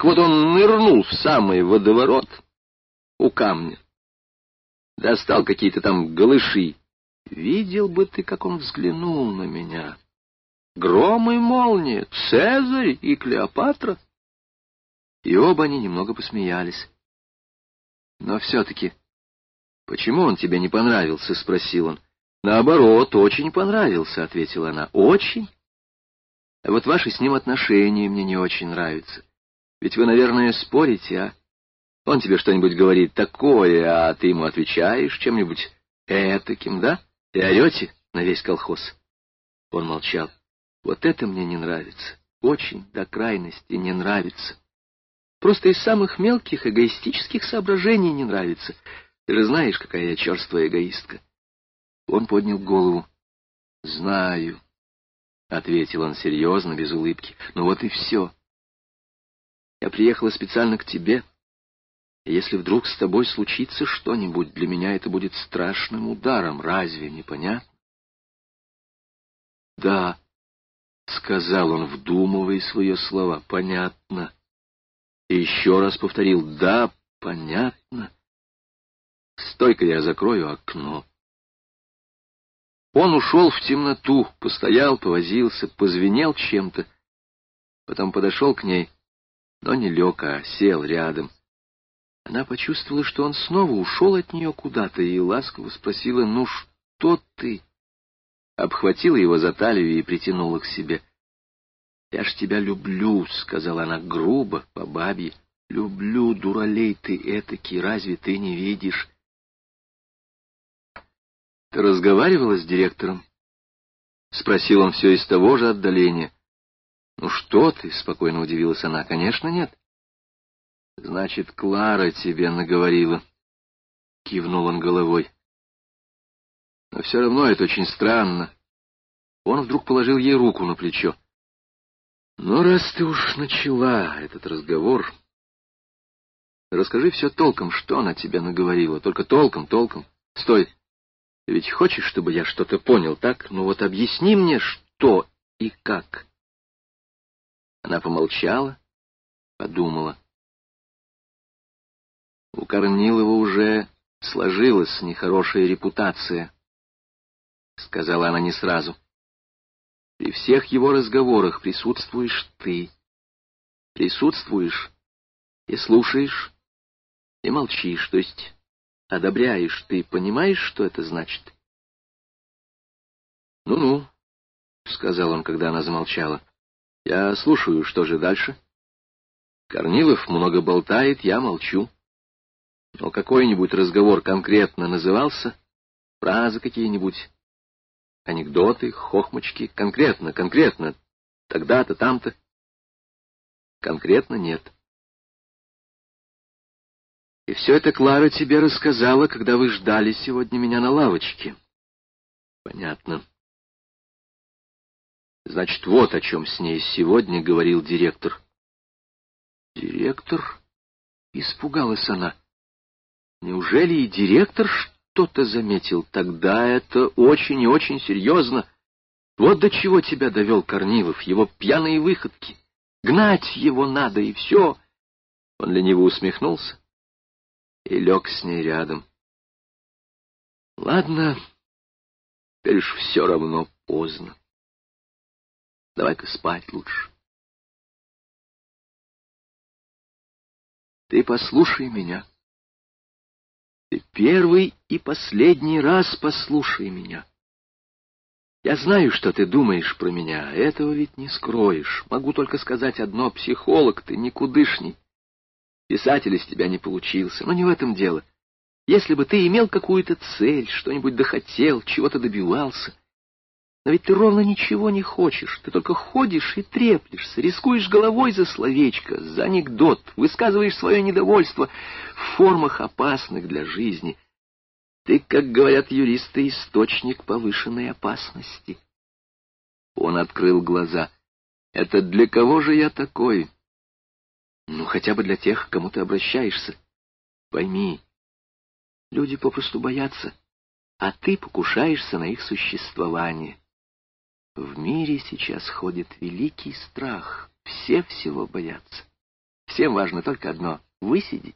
Так вот он нырнул в самый водоворот у камня, достал какие-то там голыши. Видел бы ты, как он взглянул на меня. Гром и молния, Цезарь и Клеопатра. И оба они немного посмеялись. Но все-таки, почему он тебе не понравился? — спросил он. — Наоборот, очень понравился, — ответила она. — Очень. А вот ваши с ним отношения мне не очень нравятся. Ведь вы, наверное, спорите, а? Он тебе что-нибудь говорит такое, а ты ему отвечаешь чем-нибудь этаким, да? И орете на весь колхоз. Он молчал. Вот это мне не нравится. Очень до крайности не нравится. Просто из самых мелких эгоистических соображений не нравится. Ты же знаешь, какая я черствая эгоистка. Он поднял голову. — Знаю, — ответил он серьезно, без улыбки. — Ну вот и все. Я приехала специально к тебе. Если вдруг с тобой случится что-нибудь, для меня это будет страшным ударом. Разве не понятно? — Да, — сказал он, вдумывая свои слова, — понятно. И еще раз повторил «Да, понятно». Стойка я закрою окно. Он ушел в темноту, постоял, повозился, позвенел чем-то. Потом подошел к ней, но не лег, а сел рядом. Она почувствовала, что он снова ушел от нее куда-то, и ласково спросила, «Ну что ты?» Обхватила его за талию и притянула к себе. «Я ж тебя люблю», — сказала она грубо, по бабье. «Люблю, дуралей ты этакий, разве ты не видишь?» «Ты разговаривала с директором?» — спросил он все из того же отдаления. «Ну что ты?» — спокойно удивилась она. «Конечно, нет». «Значит, Клара тебе наговорила», — кивнул он головой. «Но все равно это очень странно». Он вдруг положил ей руку на плечо. Ну, раз ты уж начала этот разговор, расскажи все толком, что она тебе наговорила. Только толком, толком. Стой. Ты ведь хочешь, чтобы я что-то понял, так? Ну вот объясни мне, что и как. Она помолчала, подумала. У Корнилова уже сложилась нехорошая репутация, — сказала она не сразу. — при всех его разговорах присутствуешь ты. Присутствуешь и слушаешь, и молчишь, то есть одобряешь. Ты понимаешь, что это значит? «Ну-ну», — сказал он, когда она замолчала. «Я слушаю, что же дальше?» Корнилов много болтает, я молчу. Но какой-нибудь разговор конкретно назывался? Фразы какие-нибудь? анекдоты, хохмочки, конкретно, конкретно, тогда-то, там-то. Конкретно нет. И все это Клара тебе рассказала, когда вы ждали сегодня меня на лавочке. Понятно. Значит, вот о чем с ней сегодня говорил директор. Директор? Испугалась она. Неужели и директор что-то заметил, тогда это очень и очень серьезно. Вот до чего тебя довел Корнилов, его пьяные выходки. Гнать его надо, и все. Он лениво усмехнулся и лег с ней рядом. Ладно, теперь уж все равно поздно. Давай-ка спать лучше. Ты послушай меня. Ты первый и последний раз послушай меня. Я знаю, что ты думаешь про меня, этого ведь не скроешь. Могу только сказать одно, психолог ты никудышний. Писатель из тебя не получился, но не в этом дело. Если бы ты имел какую-то цель, что-нибудь дохотел, чего-то добивался, но ведь ты ровно ничего не хочешь, ты только ходишь и треплешься, рискуешь головой за словечко, за анекдот, высказываешь свое недовольство в формах опасных для жизни. Ты, как говорят юристы, источник повышенной опасности. Он открыл глаза. Это для кого же я такой? Ну, хотя бы для тех, к кому ты обращаешься. Пойми, люди попросту боятся, а ты покушаешься на их существование. В мире сейчас ходит великий страх, все всего боятся. Всем важно только одно — высидеть.